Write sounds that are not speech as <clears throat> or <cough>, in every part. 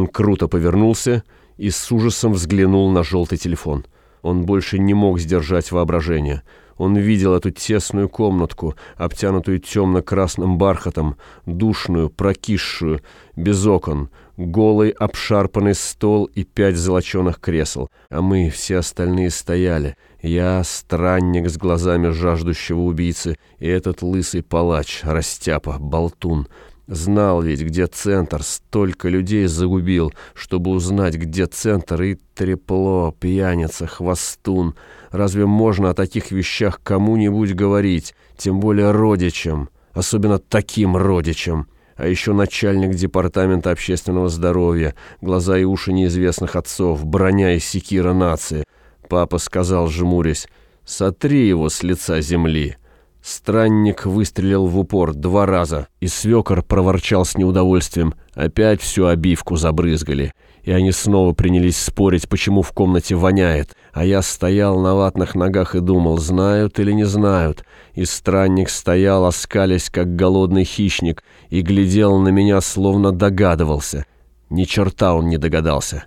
Он круто повернулся и с ужасом взглянул на желтый телефон. Он больше не мог сдержать воображение. Он видел эту тесную комнатку, обтянутую темно-красным бархатом, душную, прокисшую, без окон, голый обшарпанный стол и пять золоченых кресел. А мы, все остальные, стояли. Я, странник с глазами жаждущего убийцы, и этот лысый палач, растяпа, болтун — Знал ведь, где центр, столько людей загубил, чтобы узнать, где центр, и трепло, пьяница, хвостун. Разве можно о таких вещах кому-нибудь говорить, тем более родичам, особенно таким родичам? А еще начальник департамента общественного здоровья, глаза и уши неизвестных отцов, броня и секира нации. Папа сказал, жмурясь, «Сотри его с лица земли». Странник выстрелил в упор два раза, и свекор проворчал с неудовольствием. Опять всю обивку забрызгали. И они снова принялись спорить, почему в комнате воняет. А я стоял на ватных ногах и думал, знают или не знают. И странник стоял, оскалясь, как голодный хищник, и глядел на меня, словно догадывался. Ни черта он не догадался.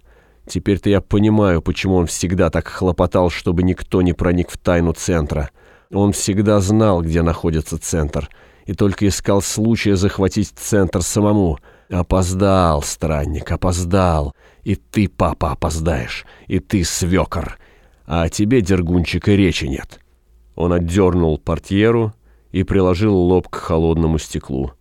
Теперь-то я понимаю, почему он всегда так хлопотал, чтобы никто не проник в тайну центра. Он всегда знал, где находится центр, и только искал случая захватить центр самому. Опоздал, странник, опоздал. И ты, папа, опоздаешь, и ты, свекор. А о тебе, дергунчик, и речи нет. Он отдернул портьеру и приложил лоб к холодному стеклу.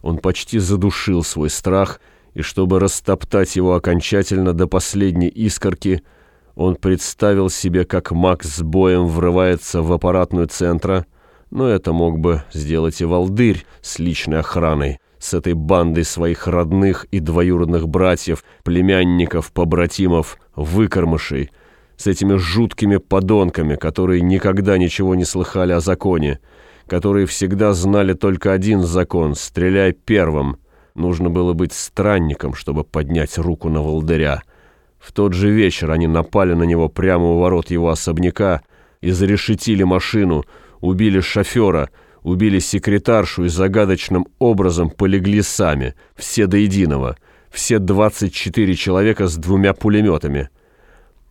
Он почти задушил свой страх, и чтобы растоптать его окончательно до последней искорки — он представил себе, как Макс с боем врывается в аппаратную центра, но это мог бы сделать и Валдырь с личной охраной, с этой бандой своих родных и двоюродных братьев, племянников, побратимов, выкормышей, с этими жуткими подонками, которые никогда ничего не слыхали о законе, которые всегда знали только один закон — стреляй первым. Нужно было быть странником, чтобы поднять руку на Валдыря — в тот же вечер они напали на него прямо у ворот его особняка и зарешетили машину, убили шофера, убили секретаршу и загадочным образом полегли сами, все до единого, все 24 человека с двумя пулеметами.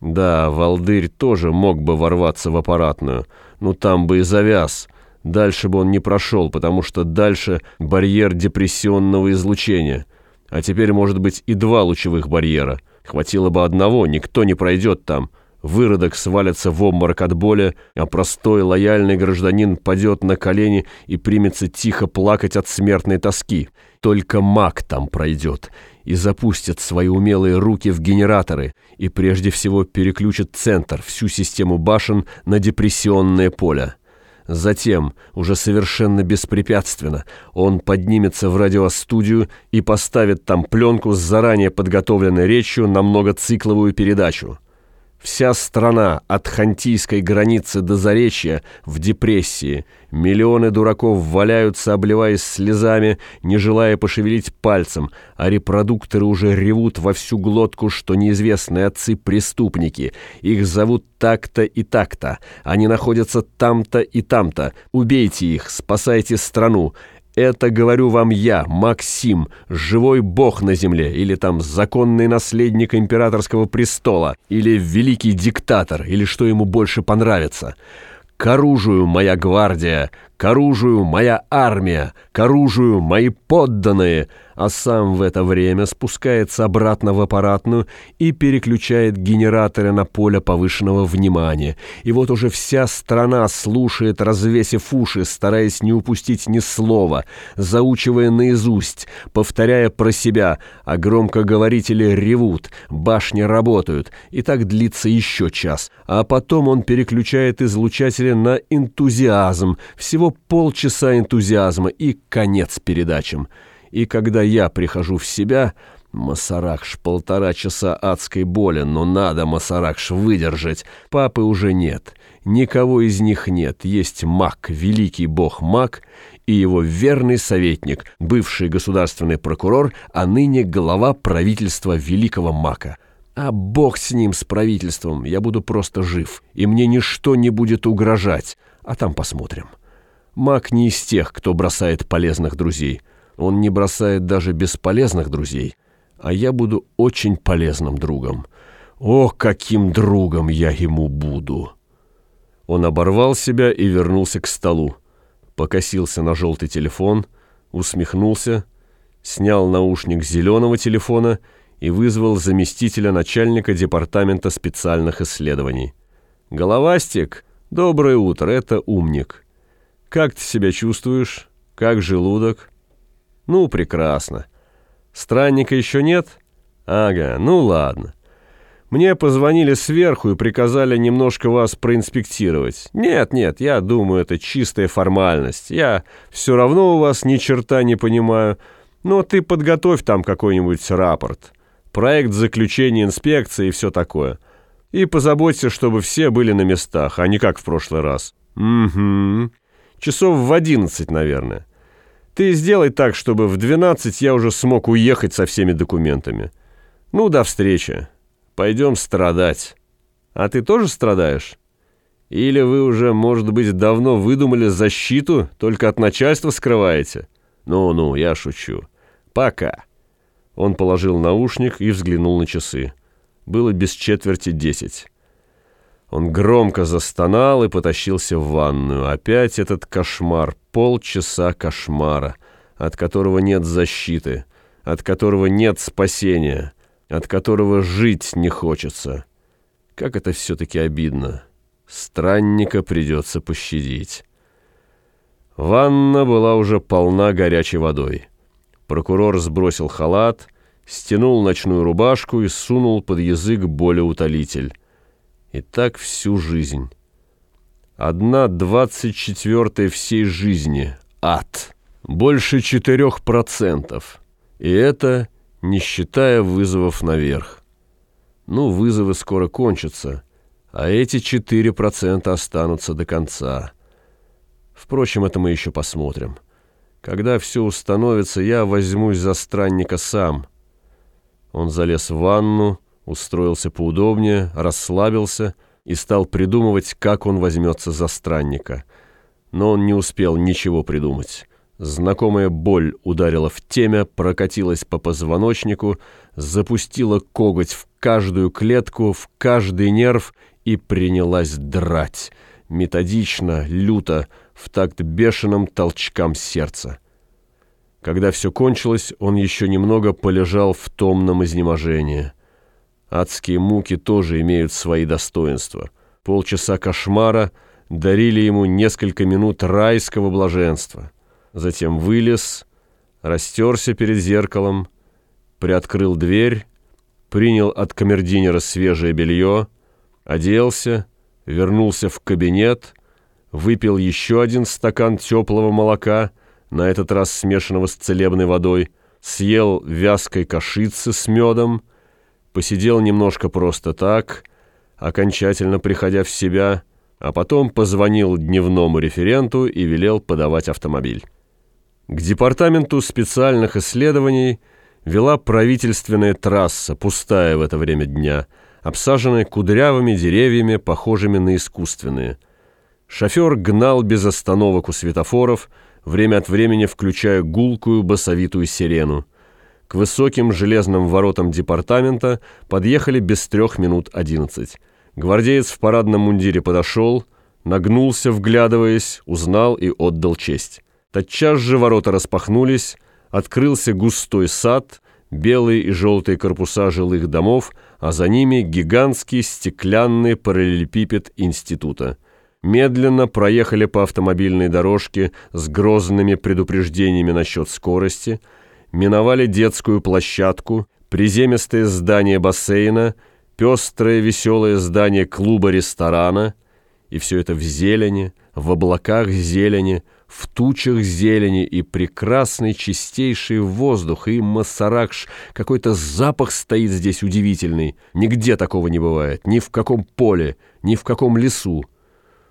Да, Валдырь тоже мог бы ворваться в аппаратную, но там бы и завяз. Дальше бы он не прошел, потому что дальше барьер депрессионного излучения. А теперь может быть и два лучевых барьера — Хватило бы одного, никто не пройдет там. Выродок свалится в обморок от боли, а простой лояльный гражданин падет на колени и примется тихо плакать от смертной тоски. Только маг там пройдет и запустит свои умелые руки в генераторы и прежде всего переключит центр, всю систему башен на депрессионное поле. Затем, уже совершенно беспрепятственно, он поднимется в радиостудию и поставит там пленку с заранее подготовленной речью на многоцикловую передачу. Вся страна от хантийской границы до Заречья в депрессии. Миллионы дураков валяются, обливаясь слезами, не желая пошевелить пальцем, а репродукторы уже ревут во всю глотку, что неизвестные отцы преступники. Их зовут так-то и так-то. Они находятся там-то и там-то. Убейте их, спасайте страну. Это говорю вам я, Максим, живой бог на земле, или там законный наследник императорского престола, или великий диктатор, или что ему больше понравится. К оружию, моя гвардия, к оружию, моя армия, к оружию, мои подданные — а сам в это время спускается обратно в аппаратную и переключает генераторы на поле повышенного внимания. И вот уже вся страна слушает, развесив уши, стараясь не упустить ни слова, заучивая наизусть, повторяя про себя, а громкоговорители ревут, башни работают, и так длится еще час. А потом он переключает излучатели на энтузиазм, полчаса энтузиазма и конец передачам. И когда я прихожу в себя, Масаракш, полтора часа адской боли, но надо, Масаракш, выдержать. Папы уже нет, никого из них нет. Есть маг, великий бог маг и его верный советник, бывший государственный прокурор, а ныне глава правительства великого мака. А бог с ним, с правительством, я буду просто жив, и мне ничто не будет угрожать, а там посмотрим. Маг не из тех, кто бросает полезных друзей. Он не бросает даже бесполезных друзей. а я буду очень полезным другом. О, каким другом я ему буду!» Он оборвал себя и вернулся к столу. Покосился на желтый телефон, усмехнулся, снял наушник зеленого телефона и вызвал заместителя начальника департамента специальных исследований. «Головастик, доброе утро, это умник. Как ты себя чувствуешь? Как желудок?» «Ну, прекрасно. Странника еще нет?» «Ага, ну ладно. Мне позвонили сверху и приказали немножко вас проинспектировать. Нет, нет, я думаю, это чистая формальность. Я все равно у вас ни черта не понимаю. Но ты подготовь там какой-нибудь рапорт. Проект заключения инспекции и все такое. И позаботься, чтобы все были на местах, а не как в прошлый раз. Угу. Часов в одиннадцать, наверное. Ты сделай так, чтобы в двенадцать я уже смог уехать со всеми документами. Ну, до встречи. Пойдем страдать. А ты тоже страдаешь? Или вы уже, может быть, давно выдумали защиту, только от начальства скрываете? Ну-ну, я шучу. Пока. Он положил наушник и взглянул на часы. Было без четверти десять. Он громко застонал и потащился в ванную. Опять этот кошмар, полчаса кошмара, от которого нет защиты, от которого нет спасения от которого жить не хочется. Как это все-таки обидно. Странника придется пощадить. Ванна была уже полна горячей водой. Прокурор сбросил халат, стянул ночную рубашку и сунул под язык болеутолитель. И так всю жизнь. Одна двадцать четвертая всей жизни. Ад. Больше четырех процентов. И это не считая вызовов наверх. Ну, вызовы скоро кончатся, а эти 4% останутся до конца. Впрочем, это мы еще посмотрим. Когда все установится, я возьмусь за странника сам. Он залез в ванну, устроился поудобнее, расслабился и стал придумывать, как он возьмется за странника. Но он не успел ничего придумать. Знакомая боль ударила в темя, прокатилась по позвоночнику, запустила коготь в каждую клетку, в каждый нерв и принялась драть. Методично, люто, в такт бешеным толчкам сердца. Когда все кончилось, он еще немного полежал в томном изнеможении. Адские муки тоже имеют свои достоинства. Полчаса кошмара дарили ему несколько минут райского блаженства затем вылез, растерся перед зеркалом, приоткрыл дверь, принял от камердинера свежее белье, оделся, вернулся в кабинет, выпил еще один стакан теплого молока, на этот раз смешанного с целебной водой, съел вязкой кашицы с медом, посидел немножко просто так, окончательно приходя в себя, а потом позвонил дневному референту и велел подавать автомобиль. К департаменту специальных исследований вела правительственная трасса, пустая в это время дня, обсаженная кудрявыми деревьями, похожими на искусственные. Шофер гнал без остановок у светофоров, время от времени включая гулкую басовитую сирену. К высоким железным воротам департамента подъехали без трех минут одиннадцать. Гвардеец в парадном мундире подошел, нагнулся, вглядываясь, узнал и отдал честь. Тотчас же ворота распахнулись, открылся густой сад, белые и желтые корпуса жилых домов, а за ними гигантский стеклянный параллелепипед института. Медленно проехали по автомобильной дорожке с грозными предупреждениями насчет скорости, миновали детскую площадку, приземистое здание бассейна, пестрое веселое здание клуба-ресторана, и все это в зелени, в облаках зелени, в тучах зелени и прекрасный чистейший воздух, и Массаракш, какой-то запах стоит здесь удивительный. Нигде такого не бывает, ни в каком поле, ни в каком лесу.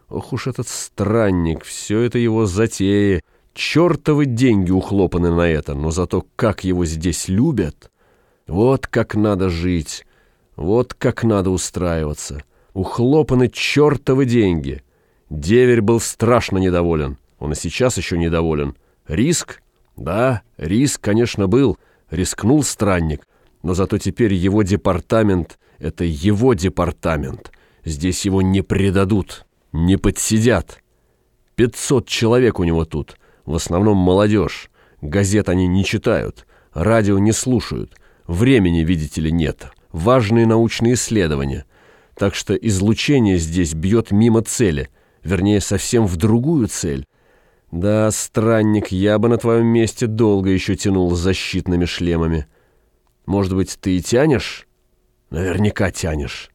Ох уж этот странник, все это его затеи. Чертовы деньги ухлопаны на это, но зато как его здесь любят. Вот как надо жить, вот как надо устраиваться. Ухлопаны чертовы деньги. Деверь был страшно недоволен. Он и сейчас еще недоволен. Риск? Да, риск, конечно, был. Рискнул странник. Но зато теперь его департамент — это его департамент. Здесь его не предадут, не подсидят. Пятьсот человек у него тут, в основном молодежь. Газет они не читают, радио не слушают. Времени, видите ли, нет. Важные научные исследования. Так что излучение здесь бьет мимо цели, вернее, совсем в другую цель. Да, странник, я бы на твоем месте долго еще тянул с защитными шлемами. Может быть, ты и тянешь? Наверняка тянешь.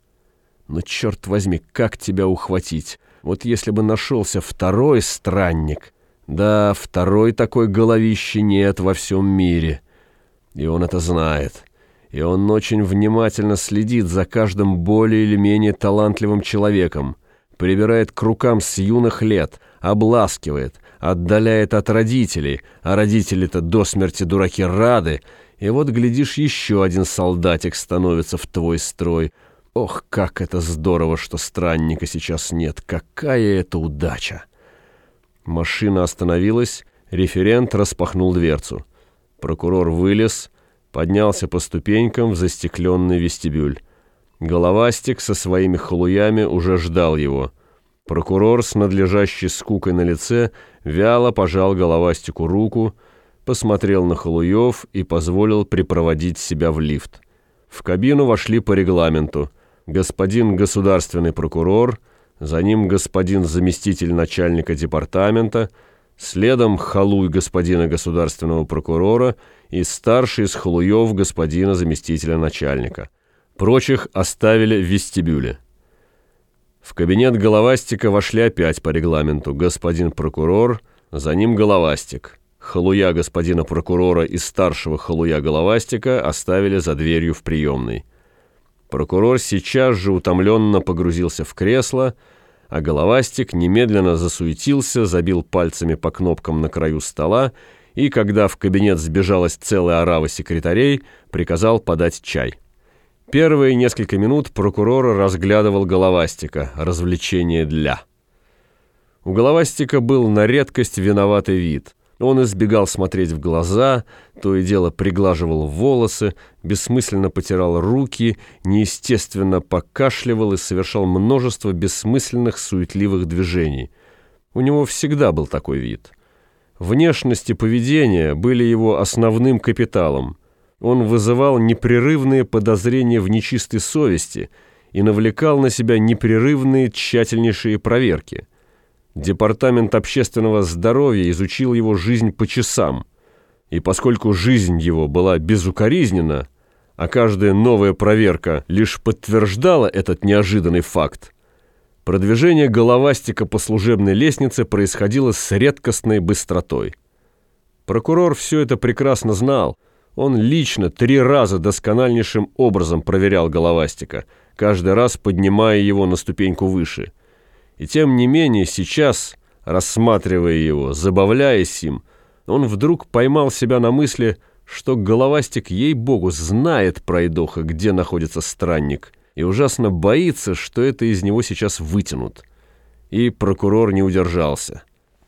Но, черт возьми, как тебя ухватить? Вот если бы нашелся второй странник. Да, второй такой головищи нет во всем мире. И он это знает. И он очень внимательно следит за каждым более или менее талантливым человеком. Прибирает к рукам с юных лет, обласкивает, отдаляет от родителей, а родители-то до смерти дураки рады, и вот, глядишь, еще один солдатик становится в твой строй. Ох, как это здорово, что странника сейчас нет. Какая это удача! Машина остановилась, референт распахнул дверцу. Прокурор вылез, поднялся по ступенькам в застекленный вестибюль. Головастик со своими халуями уже ждал его. Прокурор с надлежащей скукой на лице вяло пожал Головастику руку, посмотрел на Халуев и позволил припроводить себя в лифт. В кабину вошли по регламенту. Господин государственный прокурор, за ним господин заместитель начальника департамента, следом Халуй господина государственного прокурора и старший из Халуев господина заместителя начальника. Прочих оставили в вестибюле. В кабинет Головастика вошли опять по регламенту господин прокурор, за ним Головастик – Халуя господина прокурора и старшего халуя Головастика оставили за дверью в приемной. Прокурор сейчас же утомленно погрузился в кресло, а Головастик немедленно засуетился, забил пальцами по кнопкам на краю стола и, когда в кабинет сбежалась целая орава секретарей, приказал подать чай. Первые несколько минут прокурор разглядывал Головастика, развлечение для. У Головастика был на редкость виноватый вид – он избегал смотреть в глаза, то и дело приглаживал волосы, бессмысленно потирал руки, неестественно покашливал и совершал множество бессмысленных суетливых движений. У него всегда был такой вид. Внешность и поведение были его основным капиталом. Он вызывал непрерывные подозрения в нечистой совести и навлекал на себя непрерывные тщательнейшие проверки – Департамент общественного здоровья изучил его жизнь по часам, и поскольку жизнь его была безукоризнена, а каждая новая проверка лишь подтверждала этот неожиданный факт, продвижение головастика по служебной лестнице происходило с редкостной быстротой. Прокурор все это прекрасно знал, он лично три раза доскональнейшим образом проверял головастика, каждый раз поднимая его на ступеньку выше – и тем не менее сейчас, рассматривая его, забавляясь им, он вдруг поймал себя на мысли, что головастик, ей-богу, знает пройдоха, где находится странник, и ужасно боится, что это из него сейчас вытянут. И прокурор не удержался.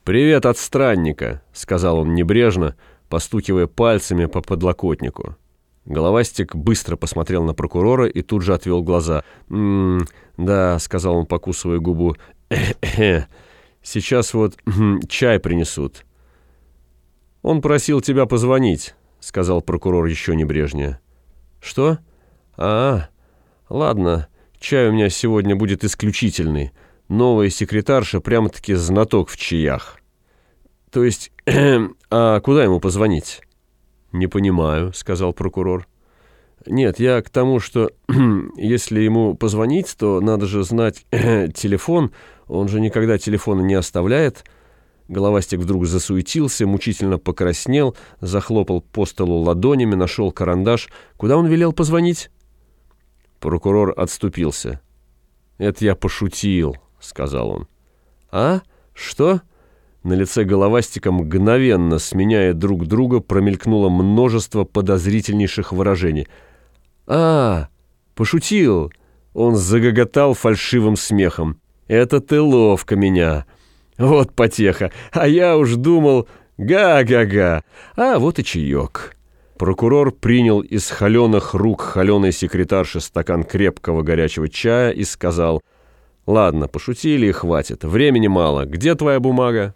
«Привет от странника», — сказал он небрежно, постукивая пальцами по подлокотнику. Головастик быстро посмотрел на прокурора и тут же отвел глаза. «М -м, «Да», — сказал он, покусывая губу, Сейчас вот чай принесут. Он просил тебя позвонить, сказал прокурор еще небрежнее. Что? А, ладно, чай у меня сегодня будет исключительный. Новая секретарша прямо-таки знаток в чаях. То есть, <clears throat> а куда ему позвонить? Не понимаю, сказал прокурор. Нет, я к тому, что <clears throat> если ему позвонить, то надо же знать <clears throat> телефон, он же никогда телефона не оставляет. Головастик вдруг засуетился, мучительно покраснел, захлопал по столу ладонями, нашел карандаш. Куда он велел позвонить? Прокурор отступился. «Это я пошутил», — сказал он. «А? Что?» На лице головастика мгновенно, сменяя друг друга, промелькнуло множество подозрительнейших выражений. «А, пошутил!» Он загоготал фальшивым смехом. Это ты ловко меня. Вот потеха. А я уж думал, га-га-га. А вот и чаек. Прокурор принял из холеных рук холеной секретарши стакан крепкого горячего чая и сказал, «Ладно, пошутили и хватит, времени мало. Где твоя бумага?»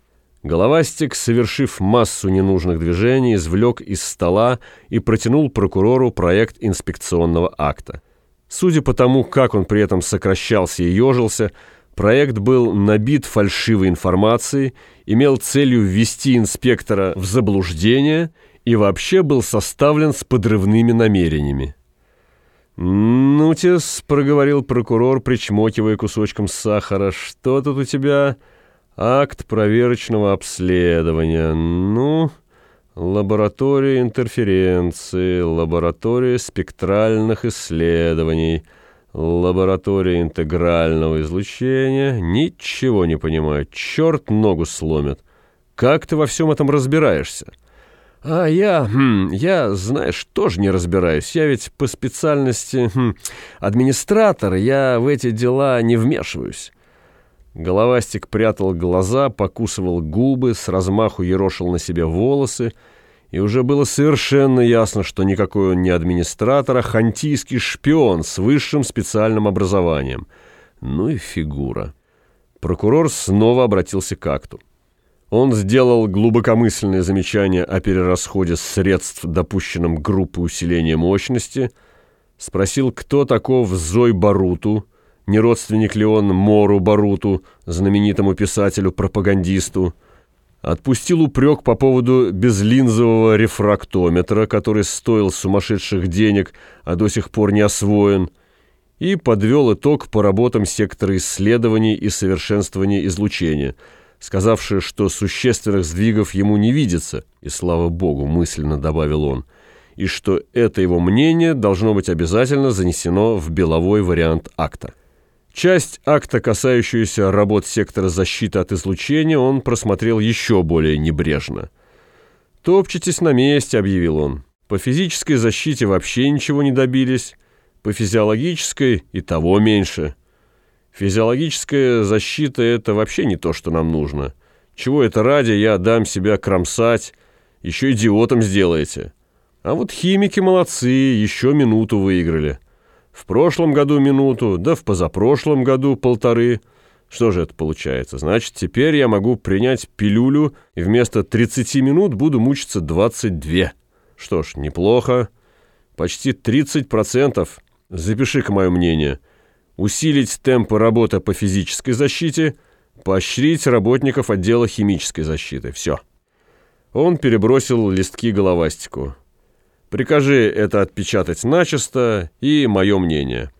Головастик, совершив массу ненужных движений, извлек из стола и протянул прокурору проект инспекционного акта. Судя по тому, как он при этом сокращался и ежился, проект был набит фальшивой информацией, имел целью ввести инспектора в заблуждение и вообще был составлен с подрывными намерениями. «Ну-тес», — проговорил прокурор, причмокивая кусочком сахара, — «что тут у тебя?» «Акт проверочного обследования. Ну...» Лаборатория интерференции, лаборатория спектральных исследований, лаборатория интегрального излучения. Ничего не понимаю, черт ногу сломит. Как ты во всем этом разбираешься? А я, хм, я, знаешь, тоже не разбираюсь. Я ведь по специальности хм, администратор, я в эти дела не вмешиваюсь. Головастик прятал глаза, покусывал губы, с размаху ерошил на себе волосы, и уже было совершенно ясно, что никакой он не администратор, а хантийский шпион с высшим специальным образованием. Ну и фигура. Прокурор снова обратился к акту. Он сделал глубокомысленное замечание о перерасходе средств, допущенном группой усиления мощности, спросил, кто таков Зой Баруту, не родственник ли он Мору Баруту, знаменитому писателю-пропагандисту, отпустил упрек по поводу безлинзового рефрактометра, который стоил сумасшедших денег, а до сих пор не освоен, и подвел итог по работам сектора исследований и совершенствования излучения, сказавший, что существенных сдвигов ему не видится, и, слава богу, мысленно добавил он, и что это его мнение должно быть обязательно занесено в беловой вариант акта. Часть акта, касающуюся работ сектора защиты от излучения, он просмотрел еще более небрежно. «Топчетесь на месте», — объявил он. «По физической защите вообще ничего не добились, по физиологической и того меньше. Физиологическая защита — это вообще не то, что нам нужно. Чего это ради, я дам себя кромсать, еще идиотом сделаете. А вот химики молодцы, еще минуту выиграли». В прошлом году минуту, да в позапрошлом году полторы. Что же это получается? Значит, теперь я могу принять пилюлю и вместо 30 минут буду мучиться 22. Что ж, неплохо. Почти 30%. Запиши-ка мое мнение. Усилить темпы работы по физической защите, поощрить работников отдела химической защиты. Все. Он перебросил листки головастику. Прикажи это отпечатать начисто и мое мнение.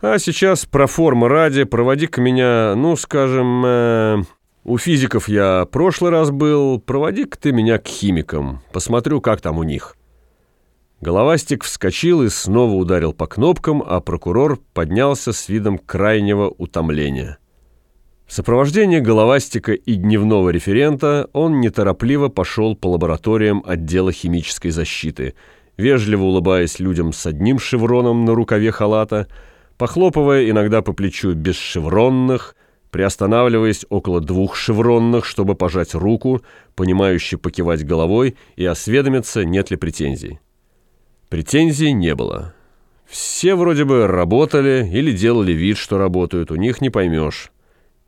А сейчас про форму ради проводи-ка меня, ну, скажем, э, у физиков я прошлый раз был, проводи-ка ты меня к химикам, посмотрю, как там у них». Головастик вскочил и снова ударил по кнопкам, а прокурор поднялся с видом крайнего утомления. В сопровождении головастика и дневного референта он неторопливо пошел по лабораториям отдела химической защиты – вежливо улыбаясь людям с одним шевроном на рукаве халата, похлопывая иногда по плечу бесшевронных, приостанавливаясь около двух шевронных, чтобы пожать руку, понимающе покивать головой и осведомиться, нет ли претензий. Претензий не было. Все вроде бы работали или делали вид, что работают, у них не поймешь.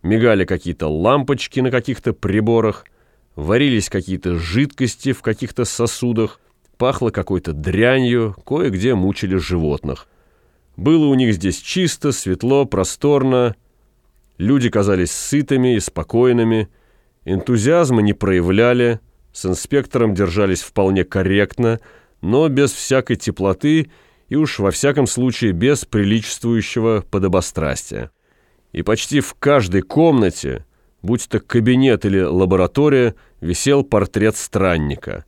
Мигали какие-то лампочки на каких-то приборах, варились какие-то жидкости в каких-то сосудах, пахло какой-то дрянью, кое-где мучили животных. Было у них здесь чисто, светло, просторно. Люди казались сытыми и спокойными, энтузиазма не проявляли, с инспектором держались вполне корректно, но без всякой теплоты и уж во всяком случае без приличествующего подобострастия. И почти в каждой комнате, будь то кабинет или лаборатория, висел портрет странника –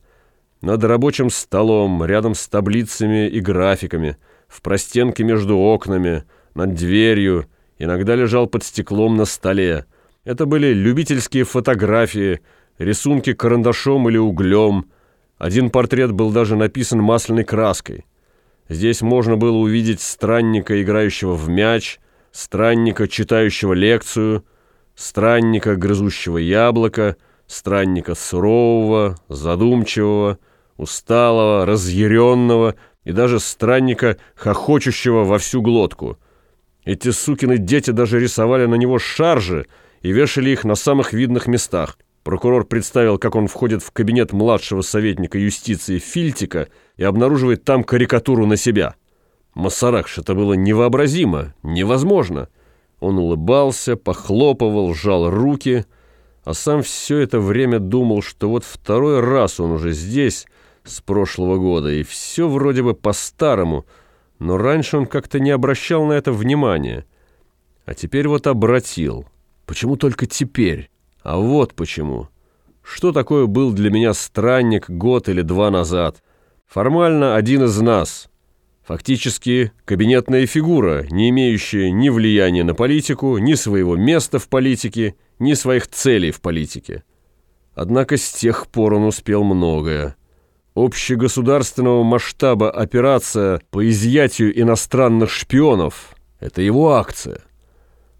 над рабочим столом, рядом с таблицами и графиками, в простенке между окнами, над дверью, иногда лежал под стеклом на столе. Это были любительские фотографии, рисунки карандашом или углем. Один портрет был даже написан масляной краской. Здесь можно было увидеть странника, играющего в мяч, странника, читающего лекцию, странника, грызущего яблоко, странника сурового, задумчивого, усталого, разъяренного и даже странника, хохочущего во всю глотку. Эти сукины дети даже рисовали на него шаржи и вешали их на самых видных местах. Прокурор представил, как он входит в кабинет младшего советника юстиции Фильтика и обнаруживает там карикатуру на себя. Масаракш, это было невообразимо, невозможно. Он улыбался, похлопывал, сжал руки, а сам все это время думал, что вот второй раз он уже здесь, с прошлого года, и все вроде бы по-старому, но раньше он как-то не обращал на это внимания. А теперь вот обратил. Почему только теперь? А вот почему. Что такое был для меня странник год или два назад? Формально один из нас. Фактически кабинетная фигура, не имеющая ни влияния на политику, ни своего места в политике, ни своих целей в политике. Однако с тех пор он успел многое. Общегосударственного масштаба операция по изъятию иностранных шпионов – это его акция.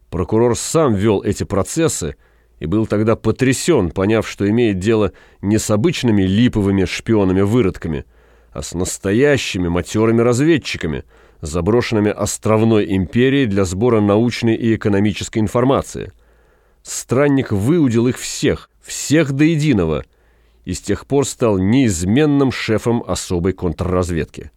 Прокурор сам вел эти процессы и был тогда потрясен, поняв, что имеет дело не с обычными липовыми шпионами-выродками, а с настоящими матерыми разведчиками, заброшенными островной империей для сбора научной и экономической информации. Странник выудил их всех, всех до единого, и с тех пор стал неизменным шефом особой контрразведки.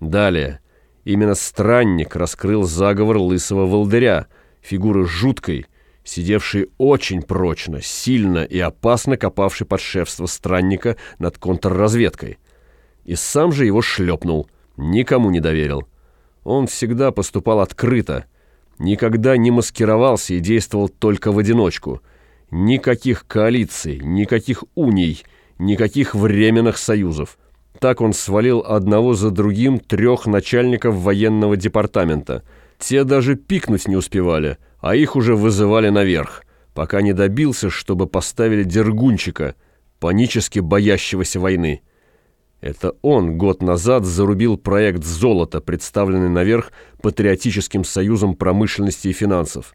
Далее, именно Странник раскрыл заговор лысого волдыря, фигуры жуткой, сидевший очень прочно, сильно и опасно копавший под шефство странника над контрразведкой. И сам же его шлепнул, никому не доверил. Он всегда поступал открыто, никогда не маскировался и действовал только в одиночку. Никаких коалиций, никаких уний, никаких временных союзов. Так он свалил одного за другим трех начальников военного департамента. Те даже пикнуть не успевали – а их уже вызывали наверх, пока не добился, чтобы поставили Дергунчика, панически боящегося войны. Это он год назад зарубил проект «Золото», представленный наверх Патриотическим союзом промышленности и финансов.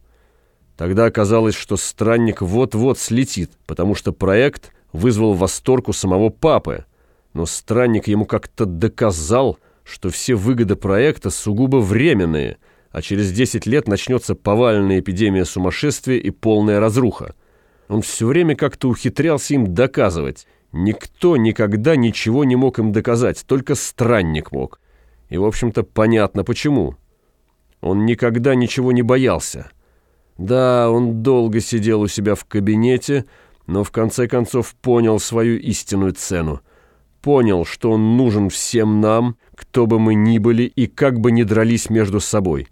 Тогда оказалось, что странник вот-вот слетит, потому что проект вызвал восторг у самого папы. Но странник ему как-то доказал, что все выгоды проекта сугубо временные – а через 10 лет начнется повальная эпидемия сумасшествия и полная разруха. Он все время как-то ухитрялся им доказывать. Никто никогда ничего не мог им доказать, только странник мог. И, в общем-то, понятно почему. Он никогда ничего не боялся. Да, он долго сидел у себя в кабинете, но в конце концов понял свою истинную цену. Понял, что он нужен всем нам, кто бы мы ни были и как бы ни дрались между собой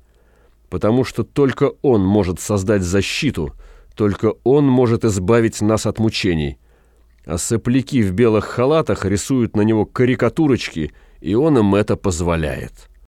потому что только он может создать защиту, только он может избавить нас от мучений. А сопляки в белых халатах рисуют на него карикатурочки, и он им это позволяет».